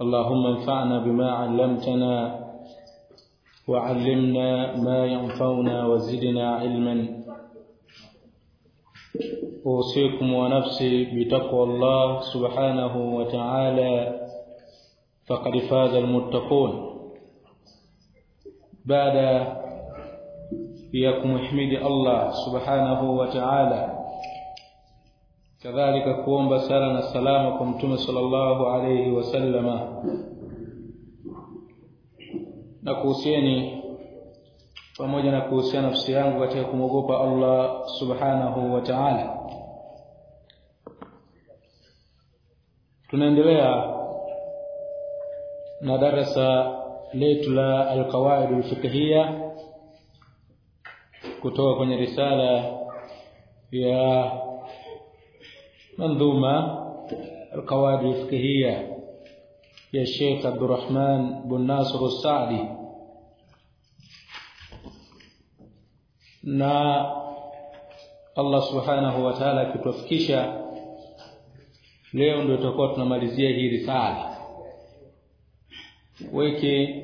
اللهم انفعنا بما علمتنا وعلمنا ما ينفعنا وزدنا علما. أوصيكم ونفسي بتقوى الله سبحانه وتعالى. فقد فاز المتقون. بعد يكم حمد الله سبحانه وتعالى. Kadhalika kuomba sala na salama kwa mtume sallallahu alayhi wasallama na kuhusieni pamoja na kuhusiana nafsi yangu katika kumwogopa Allah subhanahu wa ta'ala. Tunaendelea na darasa letu la alqawaid alfiqhiyya kutoka kwenye risala ya منظومة القواعد الفقهية يا الشيخ عبد الرحمن بن ناصر السعدي na Allah subhanahu wa ta'ala akitufikisha leo ndio tutakuwa tunamalizia hii risala wiki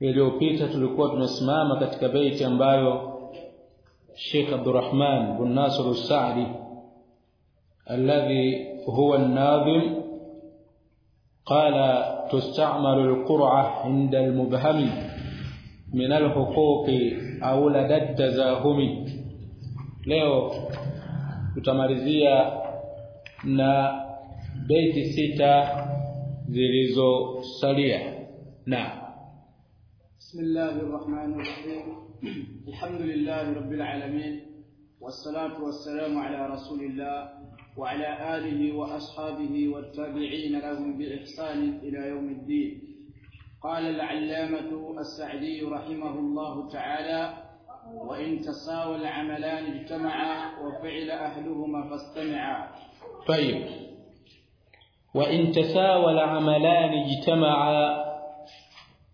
iliyopita tulikuwa tunasimama katika beiti ambayo Sheikh Abdurrahman bin Nasr al-Sa'di الذي هو الناظم قال تستعمل القرعة عند المبهم من الحقوق أو لدى التزاهم leo tutamalizia na beiti sita zilizosalia na بسم الله الرحمن الرحيم. الحمد لله رب العالمين. والصلاة والسلام على رسول الله وعلى آله وأصحابه والتابعين لهم بإحسان إلى يوم الدين. قال العلامة السعدي رحمه الله تعالى وإن تساوى العملان اجتمعا وفعل أهلهما فاستمعا. طيب. وإن تساوى العملان اجتمعا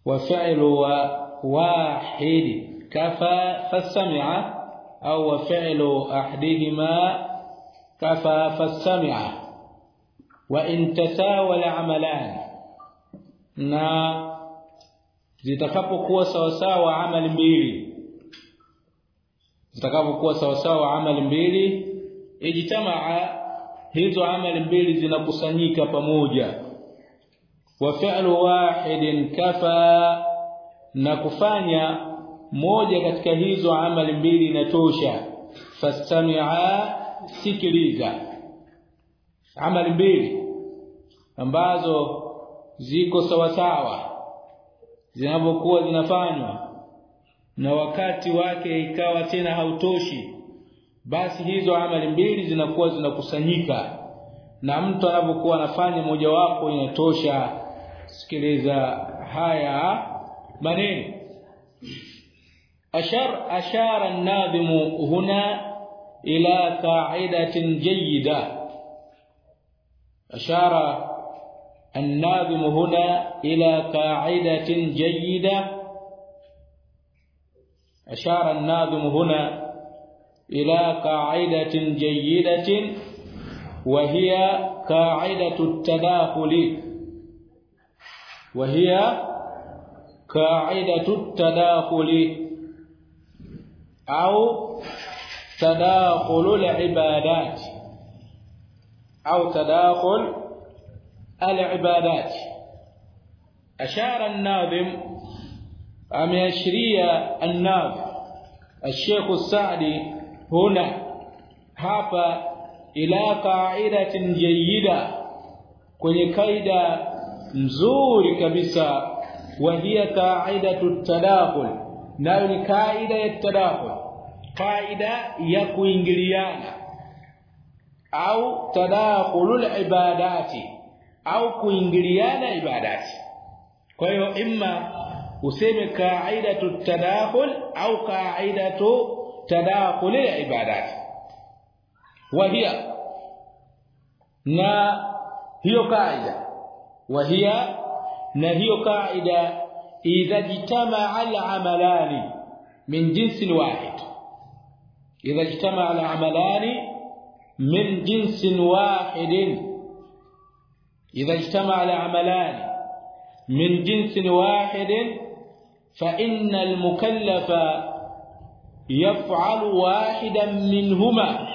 وفعل واحد كفى au wafailu ahdihima kafa fasami'a wa in tasawala amalan na zitakapokuwa sawasawa amali mbili zitakapokuwa sawasawa amali mbili ijtamaa hizo amali mbili zinakusanyika pamoja. Wa fi'lu wahidin kafa na kufanya moja katika hizo amali mbili inatosha. Fastami'a sikiliza. Amali mbili ambazo ziko sawa sawa zinapokuwa zinafanywa na wakati wake ikawa tena hautoshi basi hizo amali mbili zinakuwa zinakusanyika na mtu anapokuwa anafanya moja wapo inatosha. Sikiliza haya maneno ashar ashara an-nadhimu huna إلى قاعدة جيدة. أشار الناظم هنا إلى قاعدة جيدة. أشار الناظم هنا إلى قاعدة جيدة وهي قاعدة التداخل. وهي قاعدة التداخل. أو تداخل العبادات. أو تداخل العبادات. أشار الناظم أم يشري الناظم. الشيخ السعدي هنا hapa ila qaidatin jayyida kwenye kaida nzuri kabisa hiya qaidatu tadakhul nayo ni kaida ya tadakhul kaida ya kuingiliana. Au tadakhulul ibadati. Au kuingiliana ibadati. Kwa hiyo imma useme kaidatu tadakhul au kaidatu tadakhul al-ibadat wa hiya na hiyo kaida. Wa hiya na hiyo kaida إذا اجتمع العملان من جنس واحد. إذا اجتمع العملان من جنس واحد. إذا اجتمع العملان من جنس واحد فإن المكلف يفعل واحدا منهما.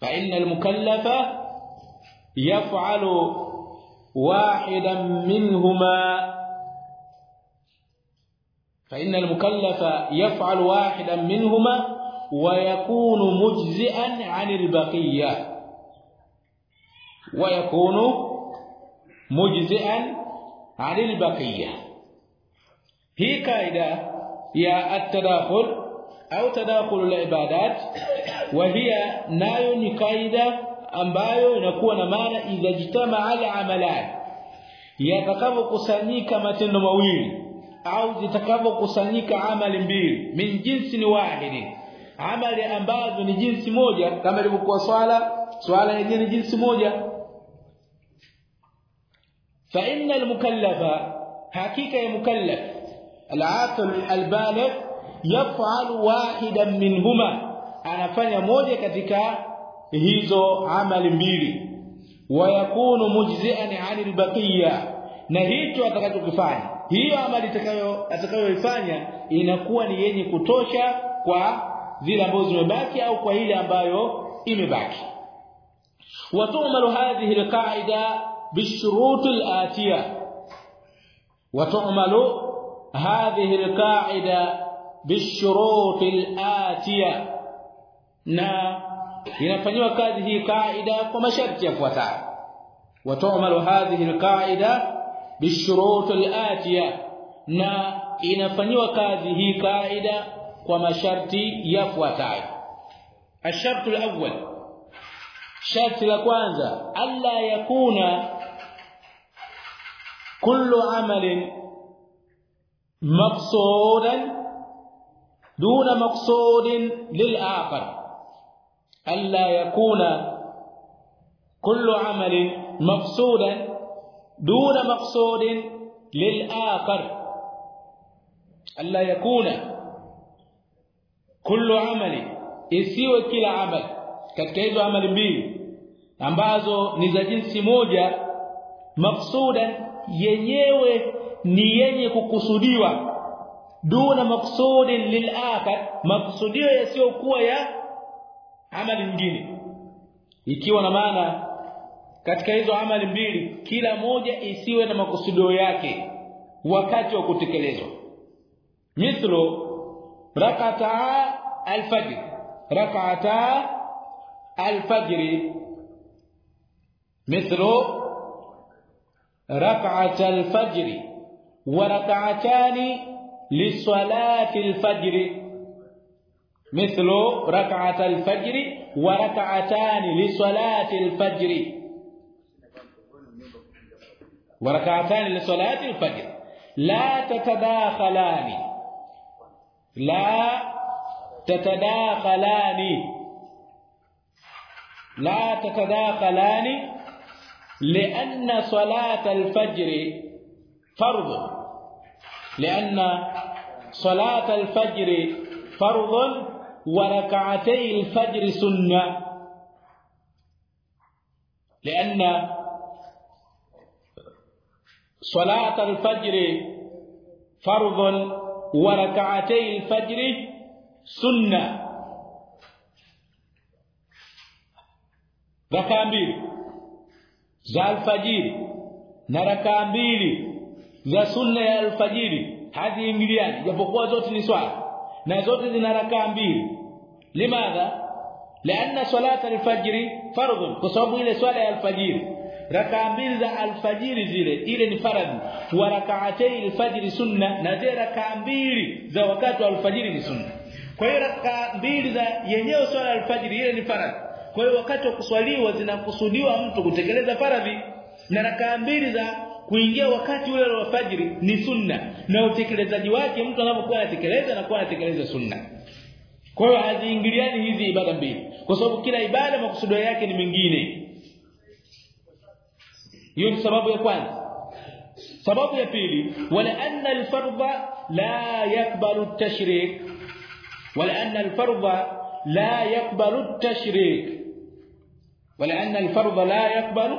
فإن المكلف يفعل واحدا منهما. فإن المكلف يفعل واحدا منهما ويكون مجزئا عن البقية. ويكون مجزئا عن البقية. هي قاعدة يا التداخل أو تداخل العبادات وهي ناي قاعدة ambayo inakuwa na maana idha jitama ala amalan yatakavyokusanyika matendo mawili au zitakapokusanyika amali mbili min jinsi ni wahidi. Amali ambazo ni jinsi moja kama ilivyokuwa swala swala yenyewe ni jinsi moja. Fa inna almukallafa hakika ya mukallaf alaqil albaligh yaf'alu wahidan minhuma anafanya moja katika hizo amali mbili. Wa yakunu mujzian 'anil baqiya na hicho atakachokifanya hiyo amali itakayo atakayoifanya inakuwa ni yenye kutosha kwa zile ambazo zimebaki au kwa ile ambayo imebaki watu'malu hadhihi alqa'ida بالشروط الآتية وتعمل هذه القاعدة بالشروط الآتية na inafanywa kazi hii kaida kwa masharti yafuatayo watu'malu hadhihi alqaida bishurut alatiya na inafanywa kazi hii kaida kwa masharti yafuatayo الشرط الأول شرط la kwanza alla yakuna كل عمل مقصودا دون مقصود للآخر ألا يكون كل عمل مقصودا دون مقصود للآخر ألا يكون كل عمل isiwe kila amali katika hizo amali mbili ambazo ni za jinsi moja maksudan yenyewe ni yenye kukusudiwa duna maksudin lil'akhar maksudio yasiyokuwa ya amali nyingine ikiwa na maana katika hizo amali mbili kila moja isiwe na makusudio yake wakati wa kutekelezwa. Mithlu rak'ata al-fajr rak'ata al-fajr. Mithlu rak'ata al-fajr wa rak'atani lisalati al-fajr. Mithlu rak'ata al-fajr wa rak'atani lisalati al-fajr. وركعتان لصلاة الفجر. لا تتداخلان. لا تتداخلان. لا تتداخلان لأن صلاة الفجر فرض. لأن صلاة الفجر فرض وركعتي الفجر سنة. لأن صلاة الفجر فرض وركعتي الفجر سنة. ركعتين ذا الفجر وركعتين ذا سنه الفجر هذه انجليان يبقوا زوت ني صلاه نا لماذا؟ لأن صلاة الفجر فرض. بسبب إلى صلاة الفجر rakaa mbili za alfajiri zile ile ni faradhi. Wa rak'atay alfajiri sunna na zile rakaa mbili za wakati wa alfajiri ni sunna. Kwa hiyo rakaa mbili za yenyewe swala alfajiri ile ni faradhi. Kwa hiyo wakati wa kuswaliwa zinakusudiwa mtu kutekeleza faradhi. Na rakaa mbili za kuingia wakati ule wa fajiri ni sunna. Na utekelezaji wake mtu anapokuwa anatekeleza na kuwa anatekeleza sunna. Kwa hiyo haziingiliani hizi ibada mbili. Kwa sababu kila ibada makusudio yake ni mengine hiyo ni sababu ya kwanza sababu ya pili wala anna alfardha la yakbalu at-tashrik wala anna alfardha la yakbalu at-tashrik wala anna alfardha la yakbalu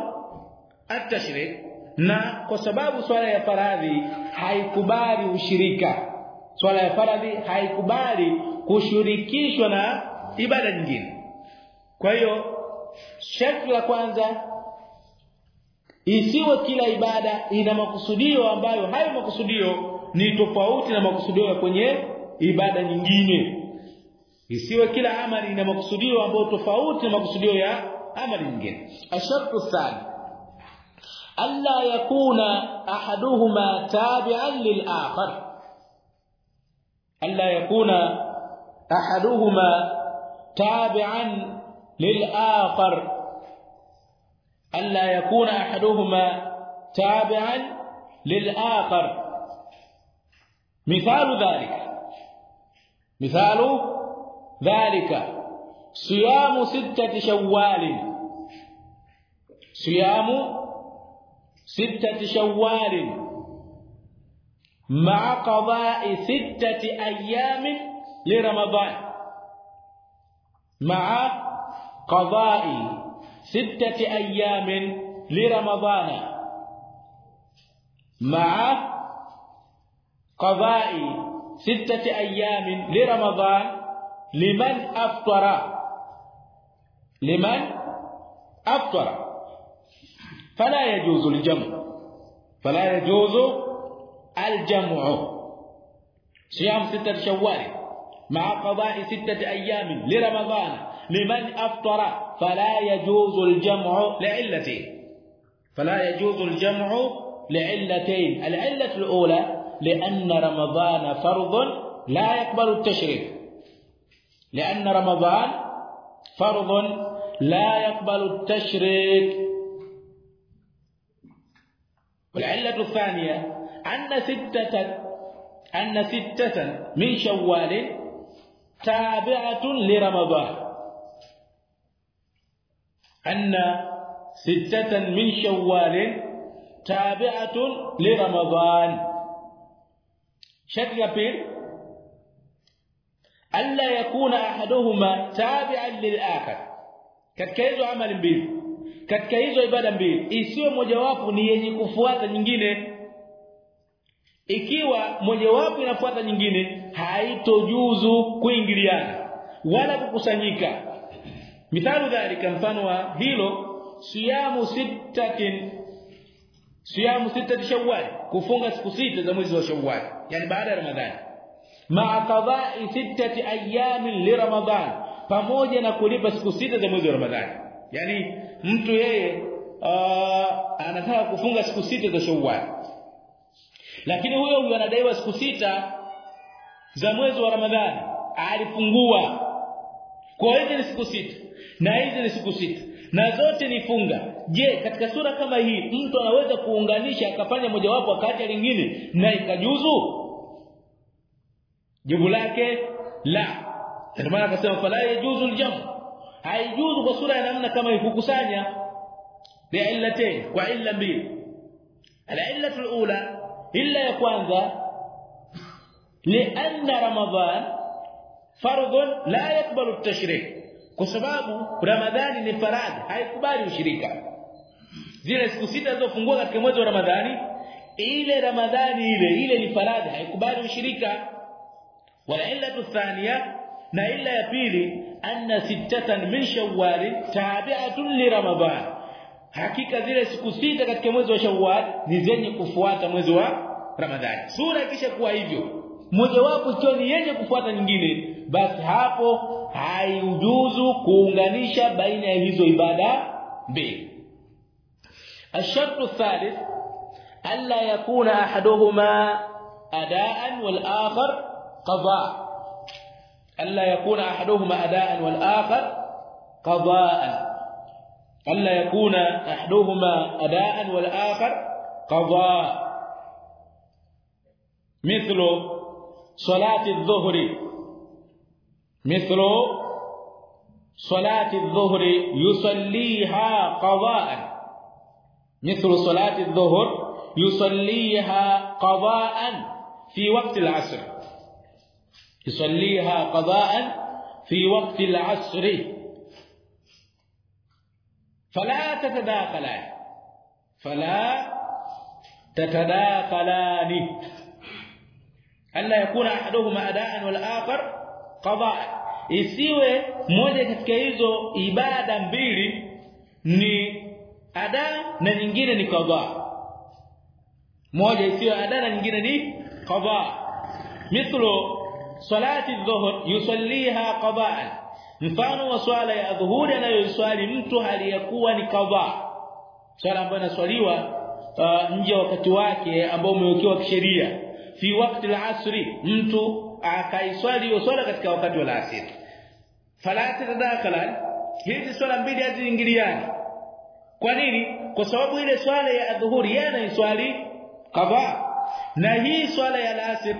at-tashrik na kwa sababu swala ya faradhi haikubali ushirika swala ya faradhi haikubali kushirikishwa na ibada nyingine kwa hiyo sharti la kwanza isiwe kila ibada ina makusudio ambayo hayo makusudio ni tofauti na makusudio ya kwenye ibada nyingine. Isiwe kila amali ina makusudio ambayo tofauti na makusudio ya amali nyingine. Ashartu thani alla yakuna ahaduhuma tabi'an lil-akhar. Alla yakuna ahaduhuma tabi'an lil-akhar ألا يكون أحدهما تابعا للآخر. مثال ذلك. مثال ذلك. صيام ستة شوال. صيام ستة شوال. مع قضاء ستة أيام لرمضان. مع قضاء ستة أيام لرمضان مع قضاء ستة أيام لرمضان لمن أفطر. لمن أفطر. فلا يجوز الجمع. فلا يجوز الجمع. صيام ستة شوال. مع قضاء ستة أيام لرمضان لمن أفطر فلا يجوز الجمع لعلتين. فلا يجوز الجمع لعلتين. العلة الأولى لأن رمضان فرض لا يقبل التشريك. لأن رمضان فرض لا يقبل التشريك. والعلة الثانية أن ستة أن ستة من شوال تابعة لرمضان أن ستة من شوال تابعة لرمضان شكل بير ألا يكون أحدهما تابعا للآخر katika hizo amali mbili katika hizo ibada mbili isiwe mojawapo ni yenye kufuata nyingine ikiwa mojawapo inafuata nyingine haitojuzu kuingiliana wala kukusanyika. Mithalu dhalika mfano wa hilo siyamu sittatin siyamu sittati shawwal kufunga siku sita za mwezi wa shawwal yani baada ya ramadhani. Ma'a qada'i sittati ayamin li ramadhan pamoja na kulipa siku sita za mwezi wa ramadhani. Yani mtu yeye uh, anataka kufunga siku sita za shawwal lakini huyo huyo anadaiwa siku sita za mwezi wa ramadhani. Alifungua kwa hizi ni siku sita. Na hizi ni siku sita. Na zote ni funga. Je katika sura kama hii mtu anaweza kuunganisha akafanya mojawapo akaacha lingine na ikajuzu? Jibu lake la. Ndio maana akasema fala yajuzu aljam haijuzu kwa sura ya namna kama hii kukusanya. Wa illa mbili. Al-illatu al-ula illa ya kwanza lianna ramadan fardun la yakbalu at-tashrik kwa sababu Ramadhani ni faradhi haikubali ushirika zile siku sita zilizofungua katika mwezi wa Ramadhani ile Ramadhani ile ile ni faradhi haikubali ushirika wala illa thania na illa ya pili anna sittatan min shawwal tabi'atun li ramadhan hakika zile siku sita katika mwezi wa shawwal ni zenye kufuata mwezi wa ramadhani sura kisha kuwa hivyo mojawapo ikiwa ni yenye kufuata nyingine basi hapo haijuzu kuunganisha baina ya hizo ibada mbili الشرط الثالث الا يكون احدهما اداء والاخر قضاء الا يكون احدهما اداء والاخر قضاء الا يكون أحدهما اداء والآخر قضاء. مثل صلاة الظهر. مثل صلاة الظهر يصليها قضاء. مثل صلاة الظهر يصليها قضاء في وقت العصر. يصليها قضاء في وقت العصر. فلا تتداخلان فلا تتداخلان ألا يكون أحدهما أداء والآخر قضاء isiwe moja katika hizo ibada mbili ni ada na nyingine ni qadha moja isiwe ada na nyingine ni qadha mithlu salati adh-dhuhr yusalliha qada'an mfano wa swala ya dhuhuri anayoswali mtu aliyakuwa ni kadha. Swala ambayo inaswaliwa uh, nje wakati wake ambao umewekewa kisheria. Fi wakati al-asri mtu akaiswali hiyo swala katika wakati wa asri fala tadakala hizi swala mbili haziingiliani. Kwa nini? Kwa sababu ile swala ya dhuhuri yana iswali kadha. Na hii swala ya asri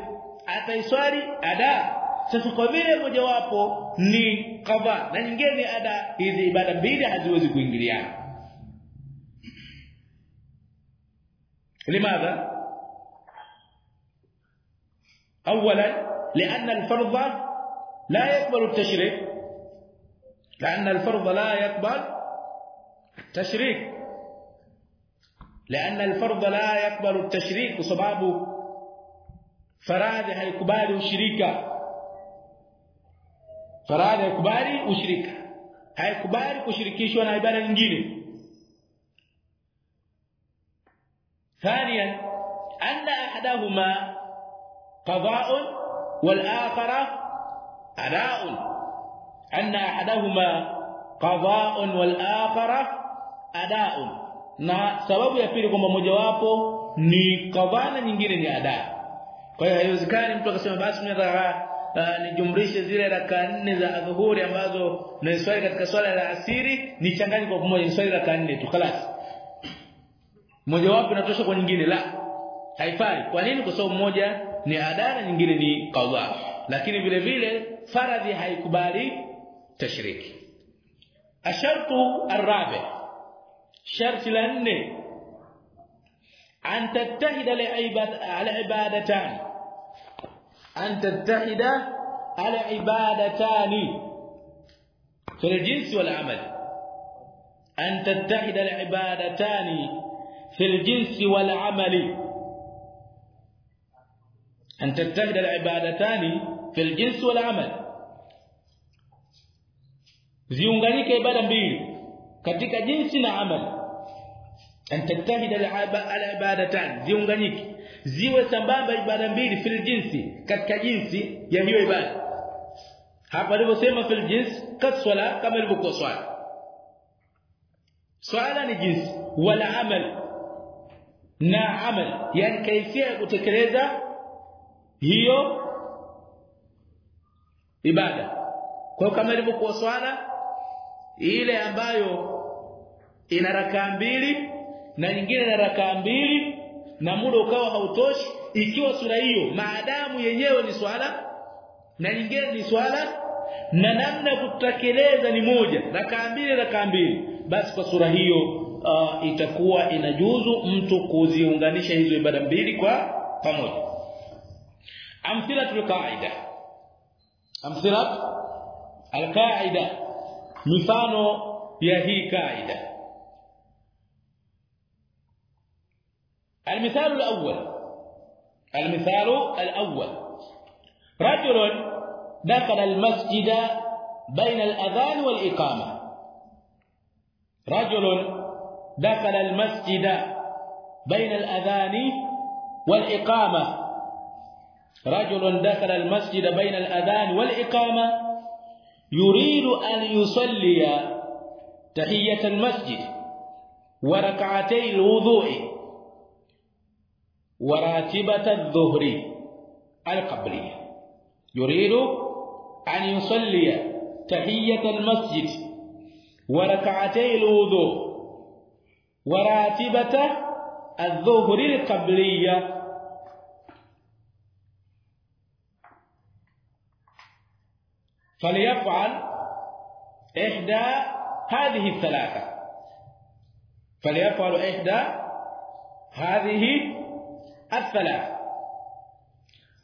ataiswali ada sasa kwa vile mojawapo ni kadha na nyingine ada hizi ibada mbili haziwezi kuingiliana. لماذا اولا لأن الفرض لا يقبل التشريك لأن الفرض لا يقبل التشريك لأن الفرض لا يقبل التشريك بسبب فراده هيكبال الشريكه faradhi haikubali ushirika haikubali kushirikishwa na ibada nyingine ثانيا أن أحدهما قضاء والآخرة أداء أن أحدهما قضاء والآخرة أداء na sababu ya pili kwamba mojawapo ni qadha na nyingine ni ada kwa hiyo haiwezekani mtu akasema basi mimi uh, nijumlishe zile raka nne za adhuhuri ambazo naiswali katika swala la asiri nichanganye kwa pamoja niswali raka nne tu خلاص mojawapo inatosha kwa nyingine la haifai kwa nini kwa sababu moja ni ada na nyingine ni qadha lakini vile vile faradhi haikubali tashriki ashartu arabi sharti la nne an tattahida ala ibadatan أن تتحد على عبادتان في الجنس والعمل. أن تتحد العبادتان في الجنس والعمل. أن تتحد العبادتان في الجنس والعمل. زيونغانيك عباده مبيل ketika جنسنا عمل أن تتحد العبادتان al-ibadatan ziwe sambamba ibada mbili fil jinsi katika jinsi ya hiyo ibada. Hapa alivyosema fil jinsi kat swala kama ilivyokuwa swala. Swala ni jinsi wala amal na amal yani kaifia ya kutekeleza hiyo ibada. Kwa kama ilivyokuwa swala ile ambayo ina rakaa mbili na nyingine ina rakaa mbili na muda ukawa hautoshi ikiwa sura hiyo maadamu yenyewe ni swala na nyingine ni swala na namna kutekeleza ni moja rakaa mbili rakaa mbili. Basi kwa sura hiyo uh, itakuwa inajuzu mtu kuziunganisha hizo ibada mbili kwa pamoja. Amthilatul qaida amthilat alqaida. Mifano ya hii kaida المثال الأول. المثال الأول. رجل دخل المسجد بين الأذان والإقامة. رجل دخل المسجد بين الأذان والإقامة. رجل دخل المسجد بين الأذان والإقامة. يريد أن يصلي تحية المسجد. وركعتي الوضوء. وراتبة الظهر القبلية. يريد أن يصلي تحية المسجد وركعتي الوضوء. وراتبة الظهر القبلية. فليفعل إحدى هذه الثلاثة. فليفعل إحدى هذه الثلاث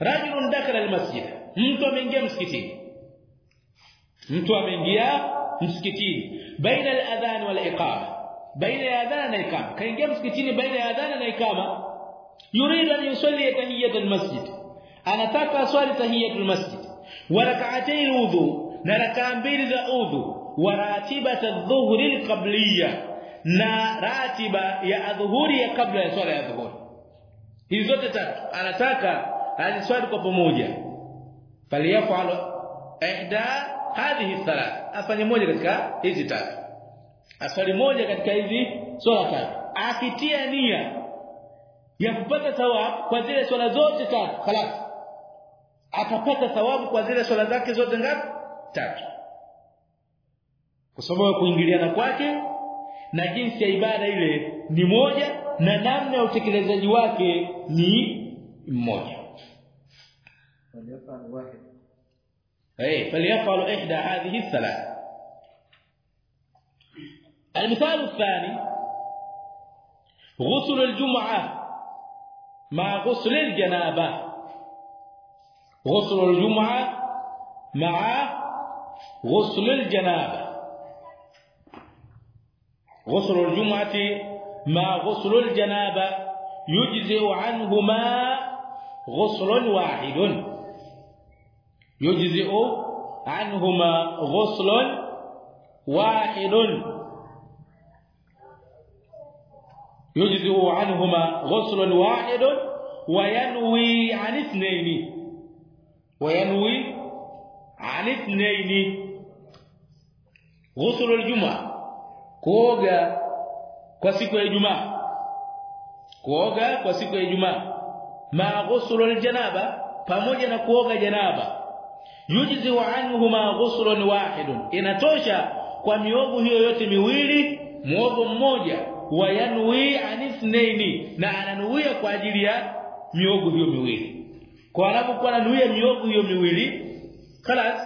رجل دخل المسجد mtu ameingia msikitini mtu ameingia msikitini baina al-adhan wal iqama baina ya adhan na iqama kaingia msikitini baina ya adhan na iqama yuridu an yusalli tahiyyat al-masjid anataka aswali tahiyyat al-masjid wa rak'atay al-wudu na rak'a mbili za udhu wa ratibat adh-dhuhri al-qabliyah na ratiba ya adhuhuri ya kabla ya swala ya adhuhuri hizi zote tatu anataka aziswali kwa pamoja faliyafal ihda hadhihi thalath afanye moja katika hizi tatu aswali moja katika hizi swala tatu akitia nia ya kupata thawabu kwa zile swala zote tatu خلاص atapata thawabu kwa zile swala zake zote ngapi tatu kwa sababu kuingiliana kwake na jinsi ya ibada ile ni moja na namna ya utekelezaji wake ni mmoja. فليفعل واحد. اي فليفعل إحدى هذه الثلاث. المثال الثاني غسل الجمعة مع غسل الجنابة. غسل الجمعة مع غسل الجنابة. غسل الجمعة مع غسل الجنابه يجزئ عنهما غسل واحد. يجزئ عنهما غسل واحد. يجزئ عنهما غسل واحد وينوي عن اثنين. وينوي عن اثنين. غسل الجمعة. kuoga kwa siku ya Ijumaa kuoga kwa siku ya Ijumaa ma ghusl aljanaba pamoja na kuoga janaba yujzi wa anhuma ghuslun wahidun inatosha kwa miogo hiyo yote miwili muogo mmoja wa yanwi anithnaini na ananuia kwa ajili ya miogo hiyo miwili kwa anapokuwa ananuia miogo hiyo miwili خلاص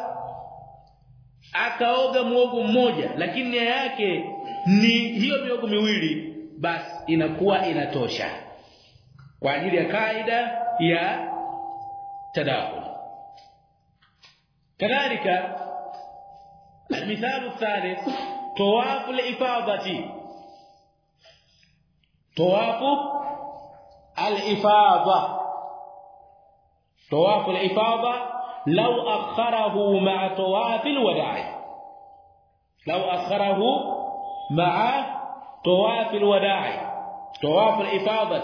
akaoga muogo mmoja lakini nia yake ni hiyo miogo miwili basi inakuwa inatosha. Kwa ajili ya kaida ya tadahul. Kadhalika mithalu thalith tawafu al-ifadati tawafu al-ifadha. Tawafu al-ifadha law akharahu ma'a tawafi wada'i. Law akharahu مع طواف الوداع طواف الإفاضة.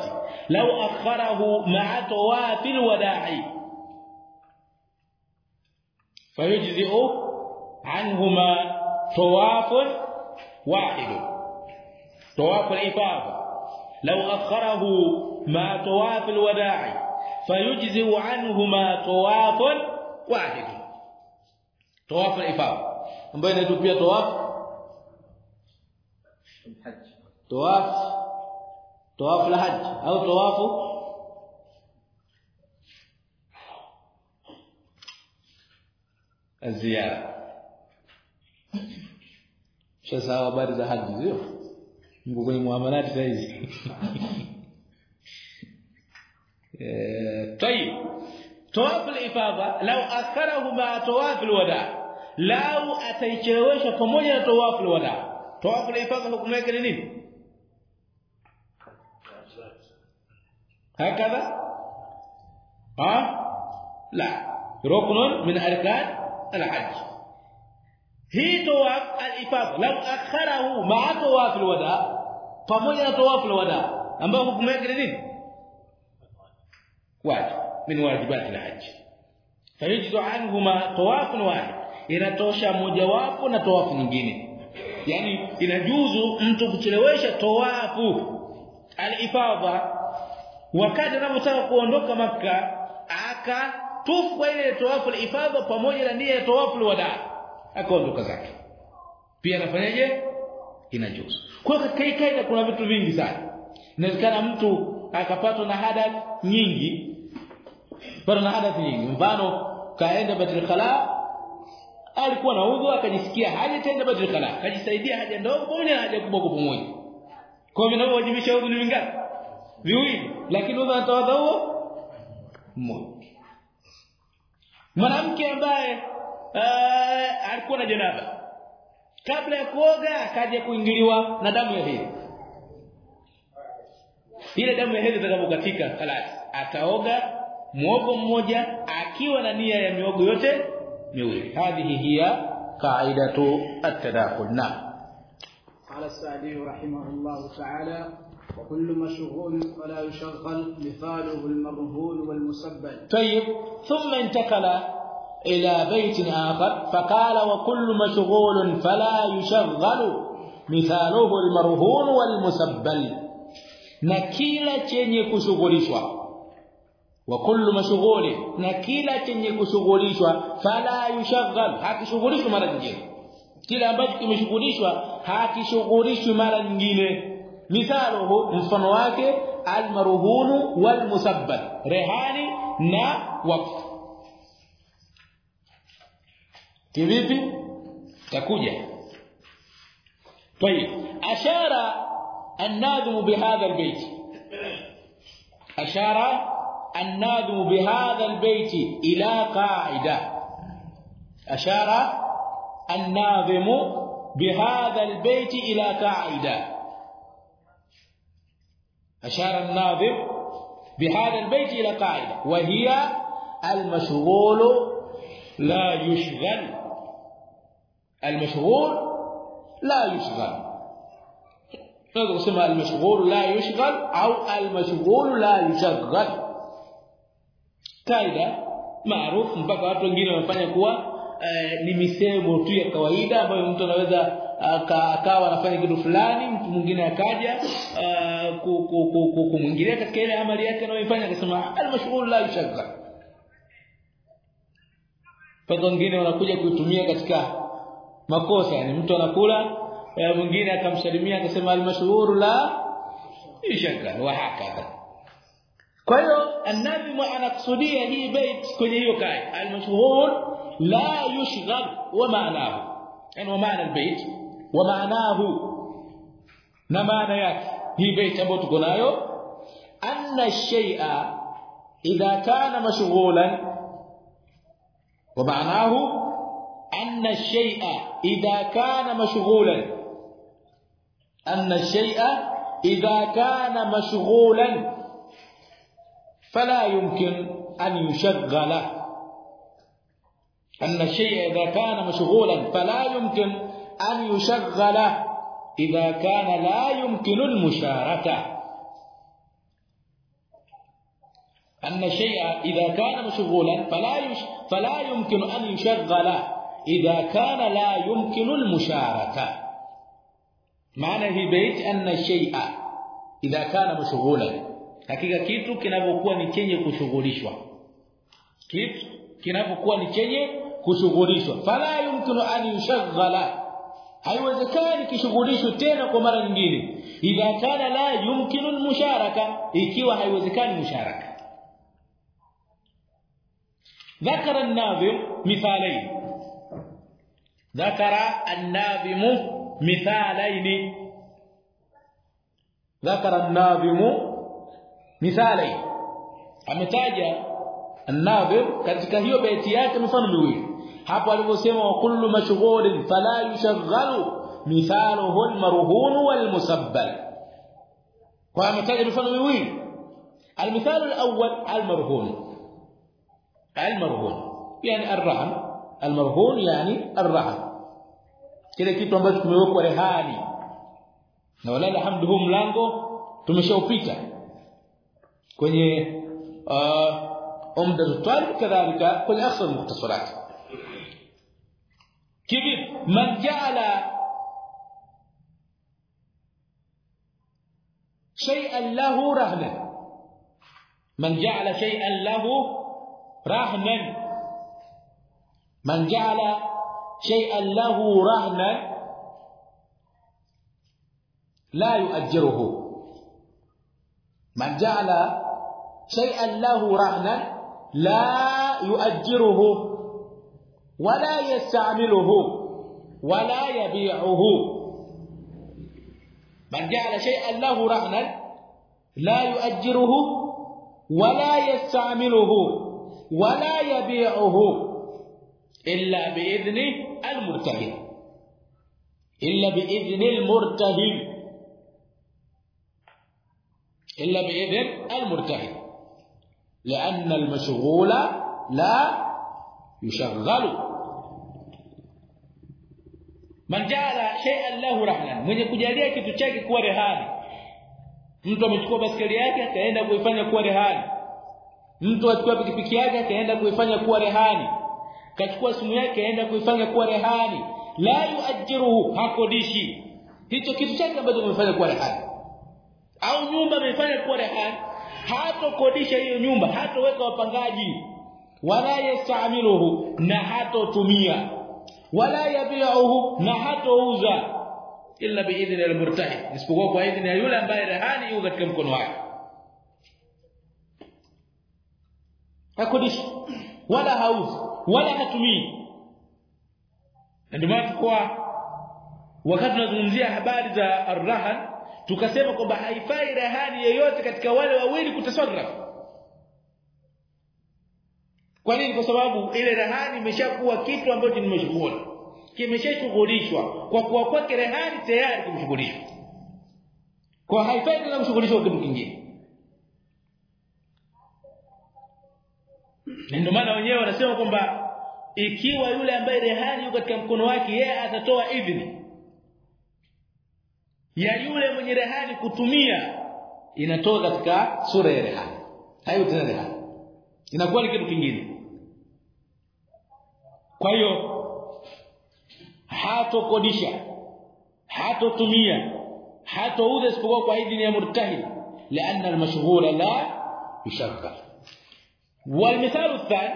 لو أخره مع طواف الوداع. فيجزئ عنهما طواف واحد طواف الإفاضة. لو أخره مع طواف الوداع فيجزئ عنهما طواف واحد طواف الإفاضة. ambayo inaitwa tawaf الحج tawaf tawaf la haj au tawafu ziara sasa habari za haji sio mko kwenye muamalati sasa hizi eh tayib tawaf al-ifada law akharahu ma tawaf al-wada law ataichelewesha pamoja na tawaf al-wada Tawaf al-ifada hukumu yake ni nini هكذا ها لا ركن من اركان الحج هي طواف الافاضه لو اخره مع طواف الوداع pamoja na طواف الوداع ambao hukumu yake ni nini wajib min wajibat alhajj fayajidu anhuma tawaf wahid inatosha mojawapo na tawafu nyingine yani inajuzu mtu kuchelewesha tawafu alifadha. Wakati anapotaka kuondoka maka akatufu kwa ile tawafu alifadha pamoja na nia ya tawafu alwada. Akaondoka zake. Pia anafanyaje? Inajuzu. Kwa hii kaida kuna vitu vingi sana. Inawezekana mtu akapatwa na hadath nyingi. Pata na hadath nyingi. Mfano kaenda batil khala alikuwa na udhu akajisikia haja tena badri kala akajisaidia haja ndogo na haja kubwa kwa pamoja kwa hivyo nao wajibisha udhu ni vingapi? Viwili. Lakini udhu anatawadha huo mmoja. Mwanamke ambaye eh, alikuwa na janaba. Kabla ya kuoga akaja kuingiliwa na damu ya hedhi. Ile damu ya hedhi itakapokatika kala ataoga muogo mmoja akiwa na nia ya miogo yote miwili hadhihi hiya qaidatu at-tadakhul na قال السعدي رحمه الله تعالى وكل مشغول فلا يشغل مثاله المرهون والمسبل. طيب ثم انتقل إلى بيت آخر فقال وكل مشغول فلا يشغل مثاله المرهون والمسبل. na kila chenye kushughulishwa wa kullu mashghuli na kila chenye kushughulishwa fala yushaggal hakishughulishwi mara nyingine kila ambacho kimeshughulishwa hakishughulishwi mara nyingine mithaluhu mfano wake almarhunu walmusabbal rehani na wakfu kivipi takuja طيب اشار الناظم بهذا البيت اشار الناظم بهذا البيت إلى قاعدة. أشار الناظم بهذا البيت إلى قاعدة. أشار الناظم بهذا البيت إلى قاعدة. وهي المشغول لا يشغل. المشغول لا يشغل. نقدر نسمى المشغول لا يشغل أو المشغول لا يشغل. Kaida maarufu mpaka watu wengine wamefanya kuwa eh, ni misemo tu ya kawaida ambayo mtu anaweza akawa anafanya kitu fulani mtu mwingine akaja kumwingilia katika ile amali yake anayoifanya akasema al-mashghul la yushaggal mpaka wengine wanakuja kuitumia katika makosa yani mtu anakula mwingine akamsalimia akasema almashhuru la ishaka wa hakadha kwa hiyo annabi anakusudia hii bait kwenye hiyo kai almashhur la yushghal wa maanahu yani wa maana albayt wa maanahu na maana yake hii bait ambayo tuko nayo anna shay'a idha kana mashghulan wa maanahu أن الشيء إذا كان مشغولا أن الشيء إذا كان مشغولا فلا يمكن أن يشغل. أن الشيء إذا كان مشغولا فلا يمكن أن يشغل. إذا كان لا يمكن المشاركة. أن الشيء إذا كان مشغولا فلا فلا يمكن أن يشغل. إذا كان لا يمكن المشاركة. معنى هي بيت أن الشيء إذا كان مشغولا. hakika kitu kinapokuwa ni chenye kushughulishwa kitu kinapokuwa ni chenye kushughulishwa fala yumkinu an yushaghala haiwezekani kishughulishwe tena kwa mara nyingine idha kana la yumkinu almusharaka ikiwa haiwezekani musharaka ذكر الناظم مثالين ذكر الناظم مثالين ذكر الناظم مثالين ametaja الناظم katika hiyo beti yake mifano miwili hapo aliposema wa kullu mashghulin fala yushaghalu mithaluhu almarhun walmusabbal kwa ametaja mifano miwili المثال الأول المرهون المرهون يعني الرهن المرهون يعني الرهن kile kitu ambacho kimewekwa rehani na wala alhamdu huu mlango tumeshaupita kwenye uh, umdatu talib kadhalika kwenye akhsar mukhtasarat kivi man ja'ala shay'an lahu rahnan man ja'ala shay'an lahu rahnan man ja'ala shay'an lahu rahnan la yu'ajjiruhu man ja'ala شيئا له رهنا لا يؤجره ولا يستعمله ولا يبيعه. من جعل شيئا له رهنا لا يؤجره ولا يستعمله ولا يبيعه إلا بإذن المرتهن. إلا بإذن المرتهن. إلا بإذن المرتهن. لأن المشغول لا يشغل man jala shay'an lahu rahnan mwenye kujalia kitu chake kuwa rehani mtu amechukua basikeli yake akaenda kuifanya kuwa rehani mtu achukua pikipiki yake akaenda kuifanya kuwa rehani kachukua simu yake akaenda kuifanya kuwa rehani la yuajiruhu hakodishi hicho kitu chake ambacho amefanya kuwa rehani au nyumba amefanya kuwa rehani hatokodisha hiyo nyumba hatoweka wapangaji wala yastamiluhu na hatotumia wala yabi'uhu na hatouza illa biidhni almurtahi isipokuwa kwa idhni ya yule ambaye rehani yuko katika mkono wake. Hakodishi wala hauzi wala hatumii. Ndio maana kwa wakati tunazungumzia habari za arrahan tukasema kwamba haifai rehani yoyote katika wale wawili kutasarrafu kwa nini? Kwa sababu ile rehani imeshakuwa kitu ambacho ni mashghuli kimeshashughulishwa kwa kuwa kwake rehani tayari kumshughulishwa kwa haifai tena kushughulishwa kitu kingine. Ndio maana wenyewe wanasema kwamba ikiwa yule ambaye rehani yuko katika mkono wake yeye atatoa idhini ya yule mwenye rehani kutumia inatoka katika sura ya rehani hayo tena rehani inakuwa ni kitu kingine kwa hiyo hatokodisha hatotumia hatouza isipokuwa kwa idhini ya murtahid لان المشغول لا يشغل والمثال الثاني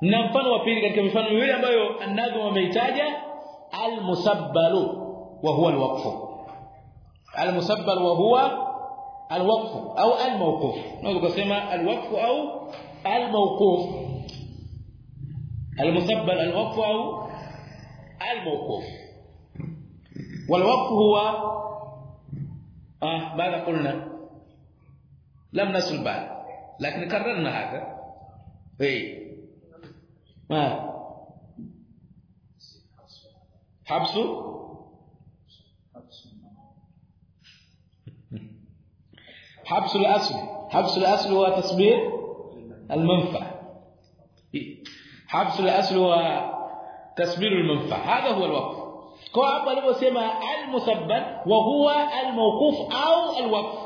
na mfano wa pili katika mifano miwili ambayo anadhu wameitaja almusabbalu wa huwa alwaqfu Wa huwa alwaqfu au almawquf naweza kusema alwaqfu au الموقوف. المسبل الوقف أو الموقوف. والوقف هو آه ماذا قلنا؟ لم نسل بعد. لكن كررنا هذا. اي ما؟ حبس. حبس الأصل. حبس الأصل هو تصبير المنفع. حبس الأصل وتسبيل المنفع. هذا هو الوقف. kwa hapo aliposema al-musabbal wa huwa al-mawquf au al-waqf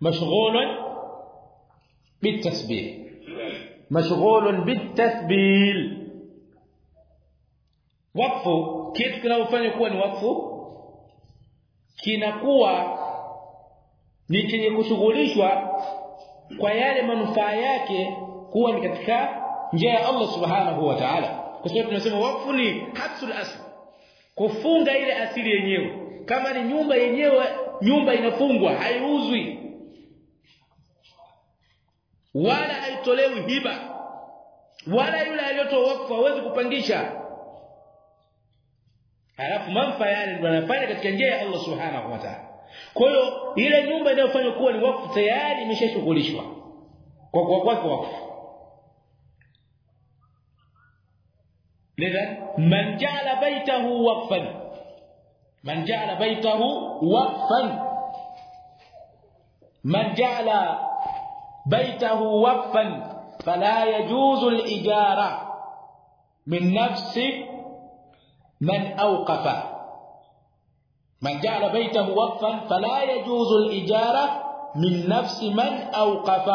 مشغول بالتسبيل مشغول بالتسبيل وقف kitu kinachofanya kuwa ni wakfu kinakuwa ni chenye kushughulishwa kwa yale manufaa yake kuwa ni katika njia ya Allah subhanahu wa ta'ala. Kwa sababu tunasema wakfu ni hasul asl kufunga ile asili yenyewe. Kama ni nyumba yenyewe nyumba inafungwa haiuzwi. Wala haitolewi hiba. Wala yule aliyotoa wakfu hawezi kupangisha halafu manufaa yale ndio anafanya katika njia ya Allah subhanahu wa ta'ala kwa hiyo ile nyumba inayofanywa kuwa ni wakfu tayari imeshashughulishwa kwa kwa kwake wakfu lidhan man ja'ala baytahu waqfan man ja'ala baytahu waqfan man ja'ala baytahu waqfan fala yajuzu al-ijara min nafsi من اوقف من جعل بيته وقفا فلا يجوز الاجاره من نفس من اوقف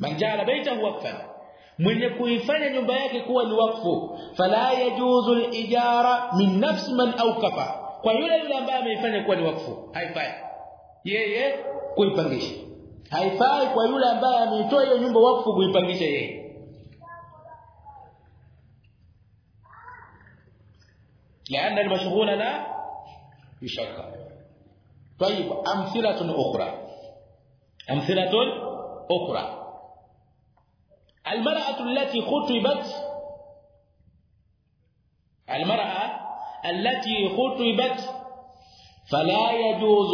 من جعل بيته وقفا من يكون kuifanya nyumba yake kuwa ni wakfu fala yajuzu al-ijara min nafsi man awqafa. Kwa yule yule ambaye ameifanya kuwa ni wakfu haifai. Yeye kuipangisha. Haifai kwa yule ambaye ameitoa hiyo nyumba wakfu kuipangisha yeye. لأن المشغول لا يشغل طيب أمثلة أخرى. أمثلة أخرى. المرأة التي خطبت المرأة التي خطبت فلا يجوز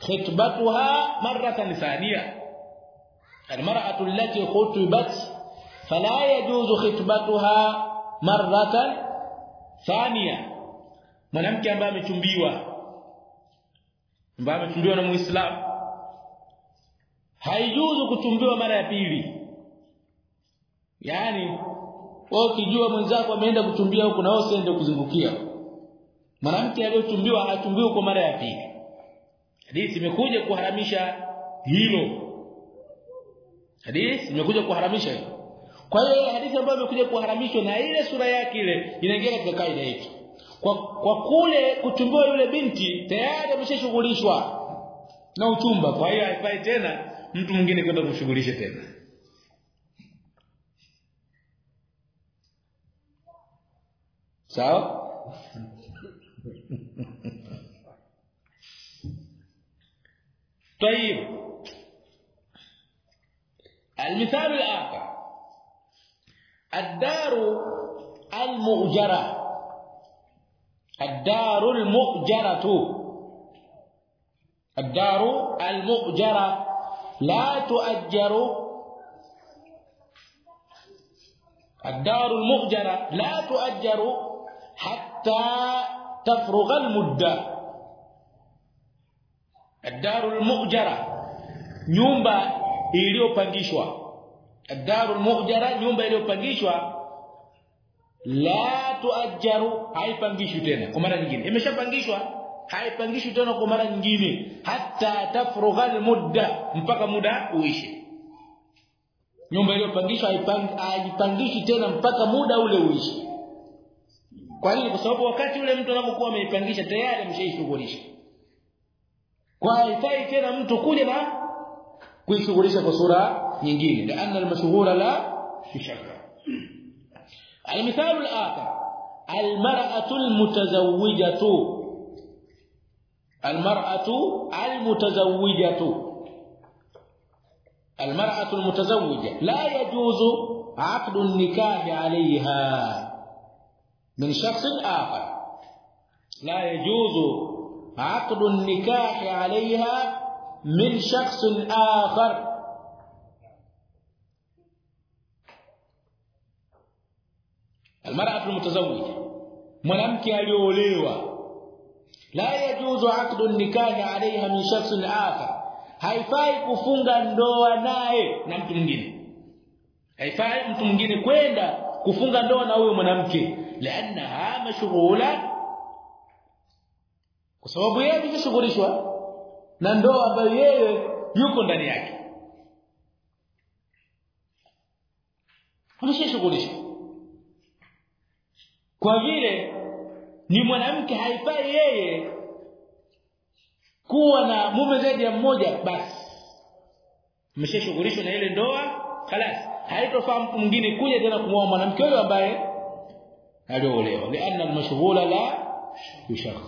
خطبتها مرة ثانية. المرأة التي خطبت فلا يجوز خطبتها مرة thania mwanamke ambaye amechumbiwa ambaye amechumbiwa na muislamu. Haijuzu kuchumbiwa mara ya pili. Yani wewe ukijua mwenzako ameenda kuchumbia huko na wewe ndio kuzungukia mwanamke aliyochumbiwa hachumbiwi kwa mara ya pili. Hadithi imekuja kuharamisha hilo. Hadithi imekuja kuharamisha hilo kwa hiyo hadithi ambayo imekuja kuharamishwa na ile sura yake ile inaingia katika kaida yetu kwa kwa kule kuchumbiwa yule binti tayari ameshashughulishwa na uchumba kwa hiyo haifai tena mtu mwingine kwenda kumshughulisha tena sawa طيب المثال الآخر الدار المؤجرة. الدار المؤجرة. الدار المؤجرة. لا تؤجر. الدار المؤجرة لا تؤجر حتى تفرغ المدة. ad-darul mu'jara nyumba iliyopangishwa. Ad-darul mu'jara nyumba iliyopangishwa la tuajjaru haipangishwi tena kwa mara nyingine. Imeshapangishwa haipangishwi tena kwa mara nyingine. Hata tafrugha al-mudda mpaka muda uishe. Nyumba iliyopangishwa haipangishwi tena mpaka muda ule uishe. Kwa nini? Kwa sababu wakati ule mtu anapokuwa ameipangisha tayari ameshaishughulisha. Kwa haifai tena mtu kuja na kuishughulisha kwa sura nyingine laana almashghula la yushakka المثال الآخر المرأة المتزوجة. المرأة المتزوجة. المرأة المتزوجة. لا يجوز عقد النكاح عليها. من شخص آخر. لا يجوز عقد النكاح عليها من شخص آخر. almar'atu almutazawwija mwanamke aliyoolewa. La yajuzu aqdu nikahi alayha min shakhsin akhar. Haifai kufunga ndoa naye na mtu mwingine. Haifai mtu mwingine kwenda kufunga ndoa na huyo mwanamke. Laannaha mashghula kwa sababu yeye ameshughulishwa na ndoa ambayo yeye yuko ndani yake. Ameshughulishwa kwa vile ni mwanamke haifai yeye kuwa na mume zaidi ya mmoja basi ameshashughulishwa na ile ndoa خلاص haitofaa mtu mwingine kuja tena kumwoa mwanamke huyo ambaye aliolewa lianna almashghula la yushagha